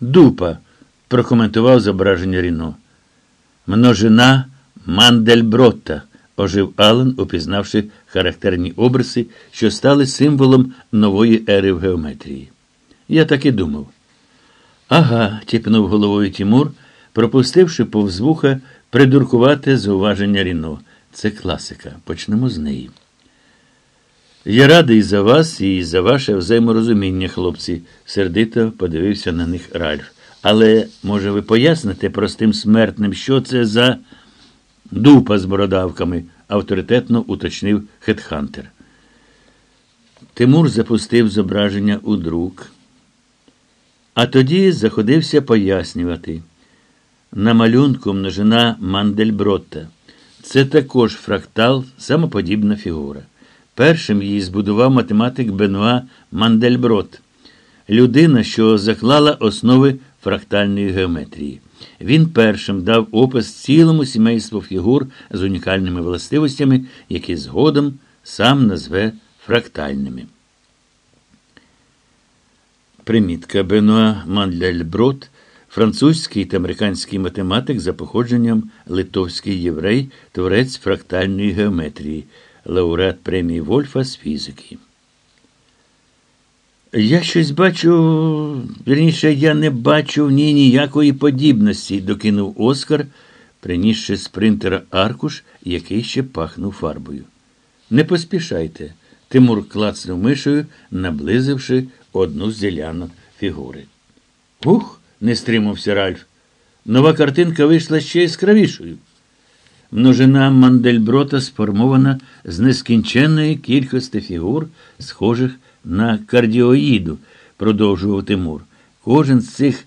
Дупа, прокоментував зображення Ріно. Множина Мандельбротта, ожив Ален, упізнавши характерні обриси, що стали символом нової ери в геометрії. Я так і думав. Ага, тіпнув головою Тімур, пропустивши повз вуха придуркувати зауваження Ріно. Це класика. Почнемо з неї. Я радий за вас і за ваше взаєморозуміння, хлопці, сердито подивився на них Ральф. Але, може, ви поясните простим смертним, що це за дупа з бородавками, авторитетно уточнив Хетхантер. Тимур запустив зображення у друк. А тоді заходився пояснювати. На малюнку множина Мандельбротта. Це також фрактал, самоподібна фігура. Першим її збудував математик Бенуа Мандельброт, людина, що заклала основи фрактальної геометрії. Він першим дав опис цілому сімейству фігур з унікальними властивостями, які згодом сам назве фрактальними. Примітка Бенуа Мандельброт – французький та американський математик за походженням литовський єврей, творець фрактальної геометрії, лауреат премії Вольфа з фізики. Я щось бачу, вірніше, я не бачу в ній ніякої подібності, докинув Оскар, принісши з принтера аркуш, який ще пахнув фарбою. Не поспішайте. Тимур клацнув мишею, наблизивши одну з зелянок фігури. Ух, не стримався Ральф. Нова картинка вийшла ще яскравішою. Множина Мандельброта сформована з нескінченної кількості фігур, схожих на кардіоїду, продовжував Тимур. Кожен з цих,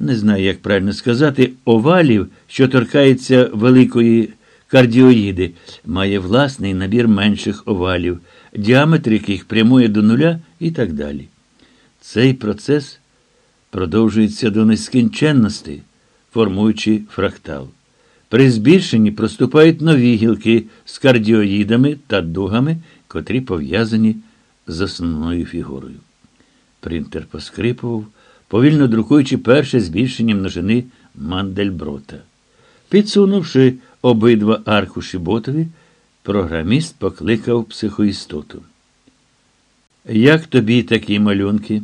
не знаю, як правильно сказати, овалів, що торкається великої кардіоїди, має власний набір менших овалів, діаметр яких прямує до нуля і так далі. Цей процес продовжується до нескінченності, формуючи фрактал. При збільшенні проступають нові гілки з кардіоїдами та дугами, котрі пов'язані з основною фігурою. Принтер поскрипував, повільно друкуючи перше збільшення множини Мандельброта. Підсунувши обидва аркуші ботові, програміст покликав психоістоту. Як тобі такі малюнки?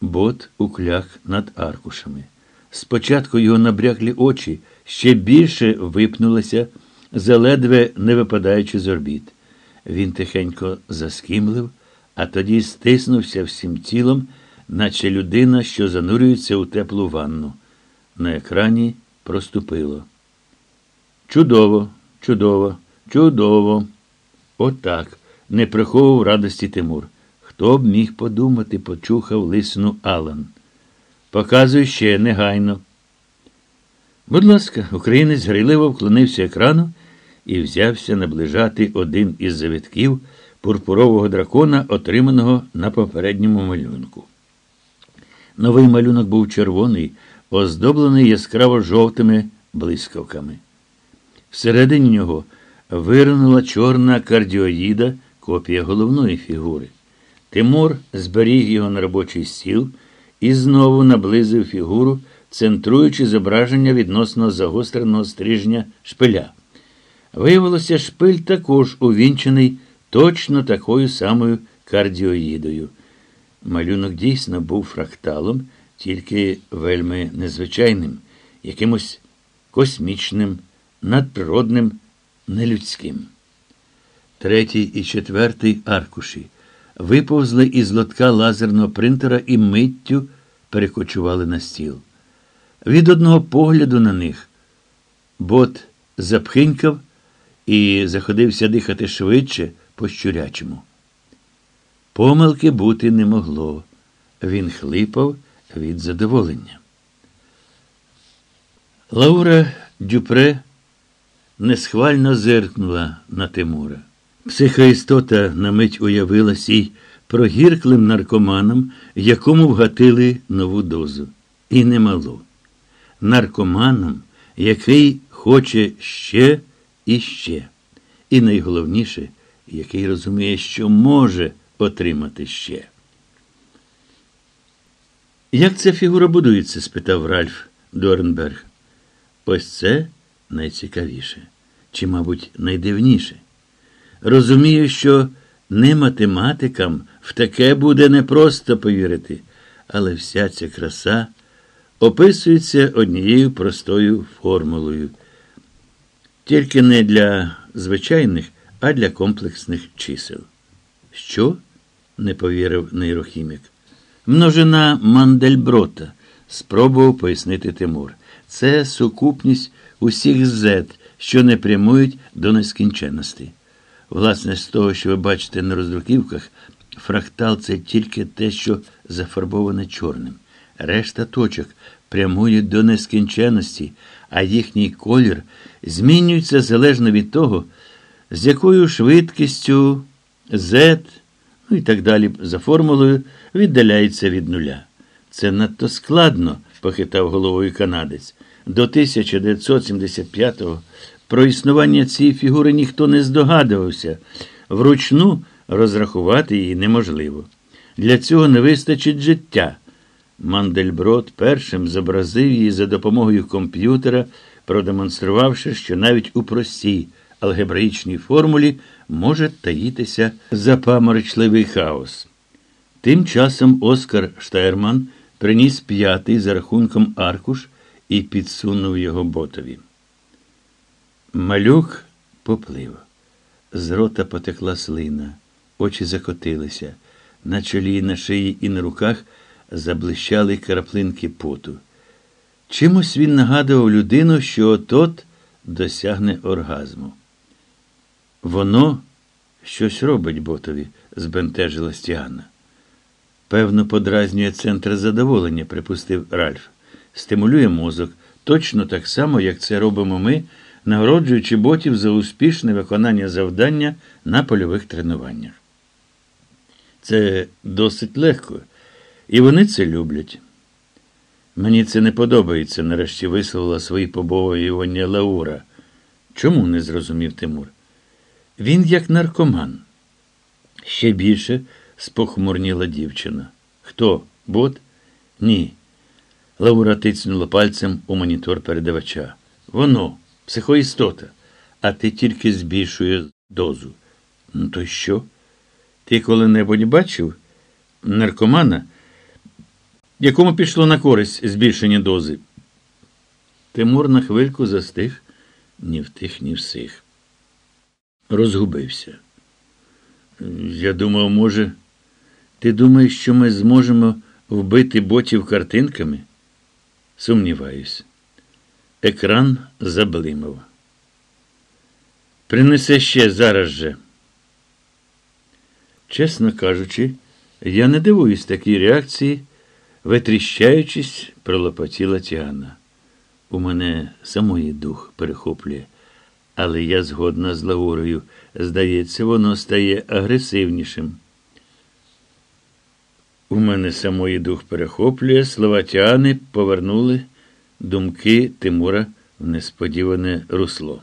Бот укляг над аркушами. Спочатку його набряклі очі ще більше випнулися, заледве не випадаючи з орбіт. Він тихенько заскімлив, а тоді стиснувся всім тілом, наче людина, що занурюється у теплу ванну. На екрані проступило. Чудово, чудово, чудово. Отак, не приховував радості Тимур. Хто б міг подумати, почухав лисну Алан. Показуй ще негайно. Будь ласка, українець грайливо вклонився екрану і взявся наближати один із завитків пурпурового дракона, отриманого на попередньому малюнку. Новий малюнок був червоний, оздоблений яскраво жовтими блискавками. Всередині нього виринула чорна кардіоїда, копія головної фігури. Тимур зберіг його на робочий стіл і знову наблизив фігуру, центруючи зображення відносно загостреного стрижня шпиля. Виявилося, шпиль також увінчений точно такою самою кардіоїдою. Малюнок дійсно був фракталом, тільки вельми незвичайним, якимось космічним, надприродним, нелюдським. Третій і четвертий аркуші виповзли із лотка лазерного принтера і миттю перекочували на стіл. Від одного погляду на них бот запхинькав і заходився дихати швидше по щурячому. Помилки бути не могло. Він хлипав від задоволення. Лаура Дюпре несхвально зиркнула на Тимура. Психоістота на мить уявилась їй прогірклим наркоманом, якому вгатили нову дозу. І немало. Наркоманом, який хоче ще і ще. І найголовніше, який розуміє, що може отримати ще. Як ця фігура будується? спитав Ральф Дорнберг. Ось це найцікавіше, чи, мабуть, найдивніше. Розумію, що не математикам в таке буде непросто повірити, але вся ця краса описується однією простою формулою. Тільки не для звичайних, а для комплексних чисел. Що? не повірив нейрохімік. Множина Мандельброта, спробував пояснити Тимур. Це сукупність усіх Z, що не прямують до нескінченності. Власне, з того, що ви бачите на роздруківках, фрактал це тільки те, що зафарбоване чорним. Решта точок прямують до нескінченності, а їхній колір змінюється залежно від того, з якою швидкістю Z, ну і так далі, за формулою, віддаляється від нуля. Це надто складно, похитав головою канадець. До 1975-го про існування цієї фігури ніхто не здогадувався. Вручну розрахувати її неможливо. Для цього не вистачить життя. Мандельброд першим зобразив її за допомогою комп'ютера, продемонструвавши, що навіть у простій алгебраїчній формулі може таїтися запаморочливий хаос. Тим часом Оскар Штайрман приніс п'ятий за рахунком аркуш і підсунув його ботові. Малюк поплив. З рота потекла слина, очі закотилися. На чолі, на шиї і на руках заблищали краплинки поту. Чимось він нагадував людину, що тот досягне оргазму. Воно щось робить ботові, збентежила Стіана. Певно, подразнює центр задоволення, припустив Ральф. Стимулює мозок точно так само, як це робимо ми, нагороджуючи ботів за успішне виконання завдання на польових тренуваннях. Це досить легко, і вони це люблять. Мені це не подобається, нарешті висловила свої побоювання Лаура. Чому не зрозумів Тимур? Він як наркоман. Ще більше спохмурніла дівчина. Хто? Бот? Ні. Лаура тицнула пальцем у монітор передавача. Воно, психоістота, а ти тільки збільшує дозу. Ну, то що? Ти коли-небудь бачив наркомана, якому пішло на користь збільшення дози? Тимур на хвильку застиг ні в тих, ні всіх. Розгубився. Я думав, може, ти думаєш, що ми зможемо вбити ботів картинками? Сумніваюсь. Екран заблимав. Принесе ще зараз же. Чесно кажучи, я не дивуюсь такій реакції, витріщаючись, пролопотіла Тіана. У мене самої дух перехоплює, але я згодна з Лаурою. Здається, воно стає агресивнішим. У мене самої дух перехоплює, слова Тіани повернули думки Тимура в несподіване русло.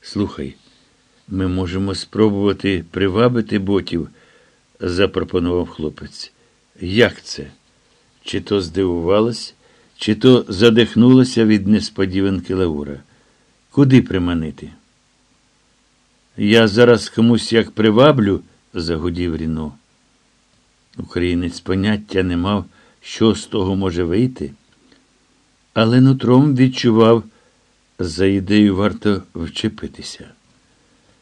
Слухай, ми можемо спробувати привабити ботів, запропонував хлопець. Як це? Чи то здивувалась, чи то задихнулася від несподіванки Лаура? Куди приманити? Я зараз комусь як приваблю, загудів Ріно. Українець поняття не мав, що з того може вийти, але нутром відчував, за ідею варто вчепитися.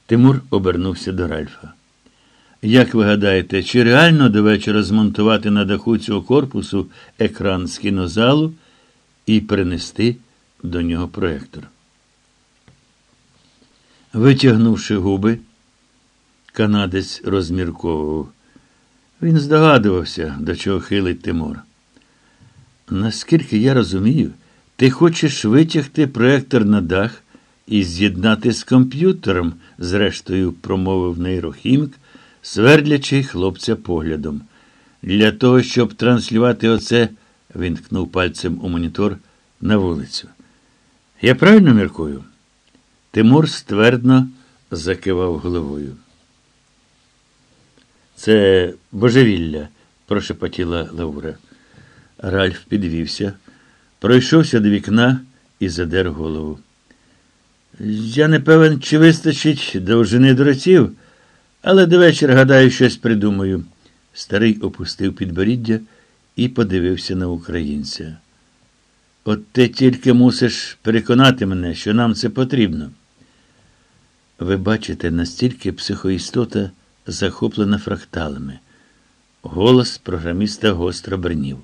Тимур обернувся до Ральфа. Як ви гадаєте, чи реально до вечора змонтувати на даху цього корпусу екран з кінозалу і принести до нього проєктор? Витягнувши губи, канадець розмірковував. Він здогадувався, до чого хилить Тимур. Наскільки я розумію, ти хочеш витягти проектор на дах і з'єднати з комп'ютером, зрештою, промовив нейрохімік, свердлячи хлопця поглядом. Для того, щоб транслювати оце, він ткнув пальцем у монітор на вулицю. Я правильно міркую? Тимур ствердно закивав головою. Це божевілля, прошепотіла Лаура. Ральф підвівся, пройшовся до вікна і задер голову. Я не певен, чи вистачить довжини дротів, але до вечора, гадаю, щось придумаю. Старий опустив підборіддя і подивився на українця. От ти тільки мусиш переконати мене, що нам це потрібно. Ви бачите, настільки психоістота захоплена фракталами. Голос програміста гостро бринів.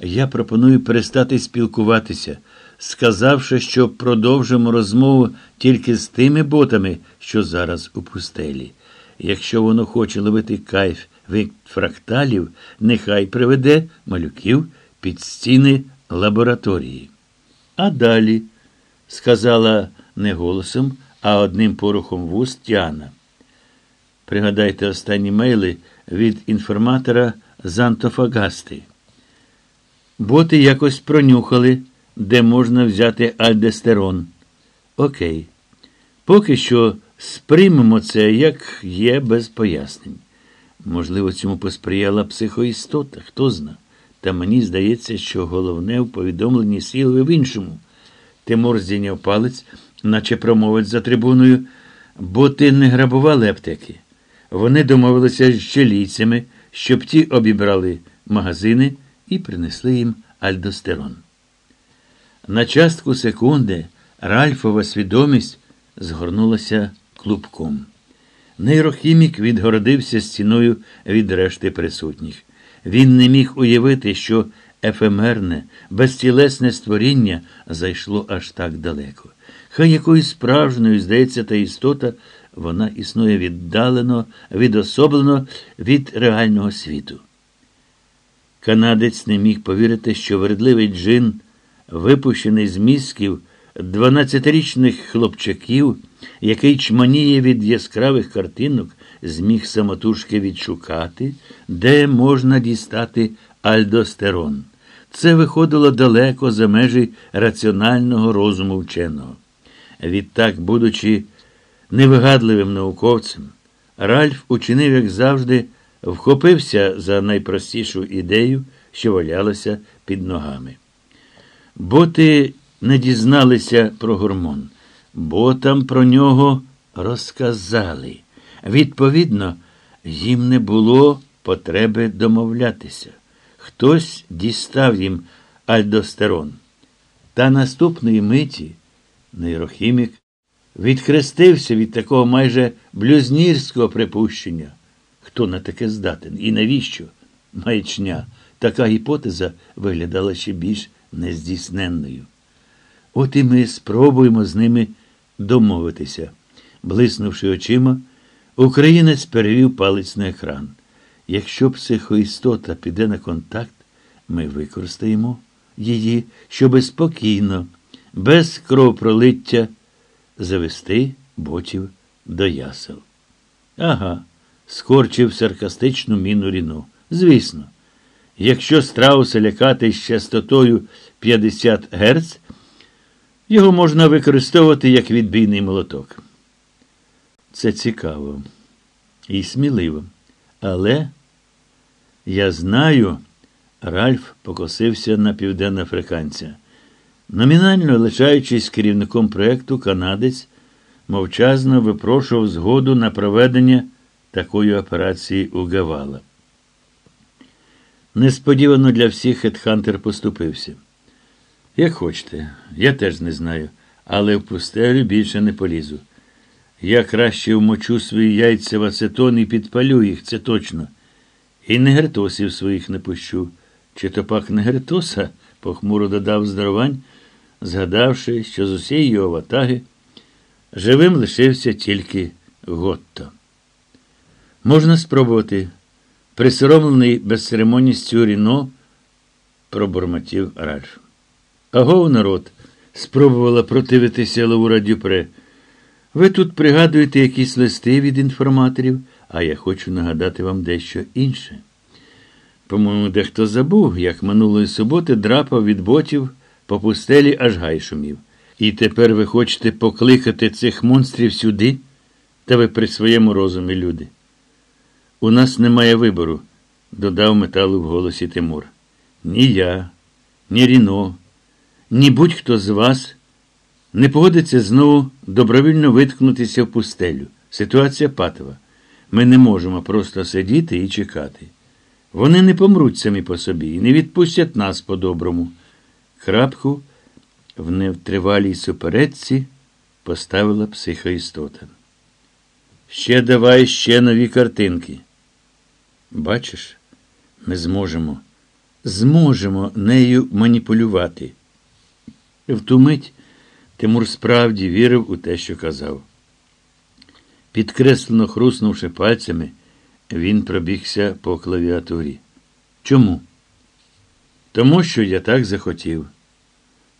Я пропоную перестати спілкуватися, сказавши, що продовжимо розмову тільки з тими ботами, що зараз у пустелі. Якщо воно хоче ловити кайф від фракталів, нехай приведе малюків під стіни лабораторії. А далі, сказала не голосом, а одним порухом вуст Тіана. Пригадайте останні мейли від інформатора з Антофагасти. Боти якось пронюхали, де можна взяти альдестерон. Окей. Поки що сприймемо це, як є, без пояснень. Можливо, цьому посприяла психоістота, хто зна. Та мені здається, що головне в повідомленні сіли в іншому. Тимур здійняв палець, наче промовець за трибуною, бо ти не грабували аптеки. Вони домовилися з чилійцями, щоб ті обібрали магазини і принесли їм альдостерон. На частку секунди Ральфова свідомість згорнулася клубком. Нейрохімік відгородився стіною від решти присутніх. Він не міг уявити, що ефемерне, безтілесне створіння зайшло аж так далеко. Хай якою справжньою, здається, та істота вона існує віддалено, відособлено від реального світу. Канадець не міг повірити, що вередливий джин, випущений з місків, Дванадцятирічних хлопчаків, який чманіє від яскравих картинок, зміг самотужки відшукати, де можна дістати альдостерон. Це виходило далеко за межі раціонального розуму вченого. Відтак, будучи невигадливим науковцем, Ральф учинив, як завжди, вхопився за найпростішу ідею, що валялася під ногами. Боти не дізналися про гормон, ботам про нього розказали. Відповідно, їм не було потреби домовлятися. Хтось дістав їм альдостерон. Та наступної миті нейрохімік відхрестився від такого майже блюзнірського припущення. Хто на таке здатен? І навіщо? Маячня. Така гіпотеза виглядала ще більш нездійсненною. От і ми спробуємо з ними домовитися. Блиснувши очима, українець перевів палець на екран. Якщо психоістота піде на контакт, ми використаємо її, щоби спокійно, без кровопролиття, завести ботів до ясел. Ага, скорчив саркастичну міну Ріно. Звісно, якщо страуса лякати з частотою 50 Гц, його можна використовувати як відбійний молоток. Це цікаво і сміливо. Але я знаю, Ральф покосився на південноафриканця. Номінально лишаючись керівником проєкту, канадець мовчазно випрошував згоду на проведення такої операції у Гавала. Несподівано для всіх Хетхантер поступився. Як хочете, я теж не знаю, але в пустелю більше не полізу. Я краще вмочу свої яйця в ацетон і підпалю їх, це точно. І негертосів своїх не пущу. Чи то пак негертоса, похмуро додав здарувань, згадавши, що з усієї його ватаги живим лишився тільки Готто. Можна спробувати. Присоромлений безцеремонністю Ріно пробормотів Ральф. Агов, народ, спробувала противитися Лаура Дюпре. Ви тут пригадуєте якісь листи від інформаторів, а я хочу нагадати вам дещо інше. По-моєму, дехто забув, як минулої суботи драпав від ботів по пустелі аж гай шумів. І тепер ви хочете покликати цих монстрів сюди? Та ви при своєму розумі, люди. У нас немає вибору, додав металу в голосі Тимур. ні я, ні Ріно, ні будь-хто з вас не погодиться знову добровільно виткнутися в пустелю. Ситуація патова. Ми не можемо просто сидіти і чекати. Вони не помруть самі по собі і не відпустять нас по-доброму. Крапку в невтривалій суперечці поставила психоістота. Ще давай ще нові картинки. Бачиш, ми зможемо, зможемо нею маніпулювати. В ту мить Тимур справді вірив у те, що казав. Підкреслено хруснувши пальцями, він пробігся по клавіатурі. Чому? Тому що я так захотів.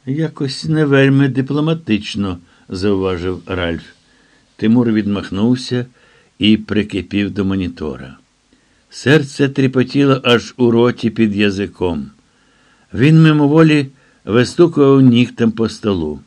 Якось не вельми дипломатично, зауважив Ральф. Тимур відмахнувся і прикипів до монітора. Серце тріпотіло аж у роті під язиком. Він мимоволі вистукував нігтем по столу.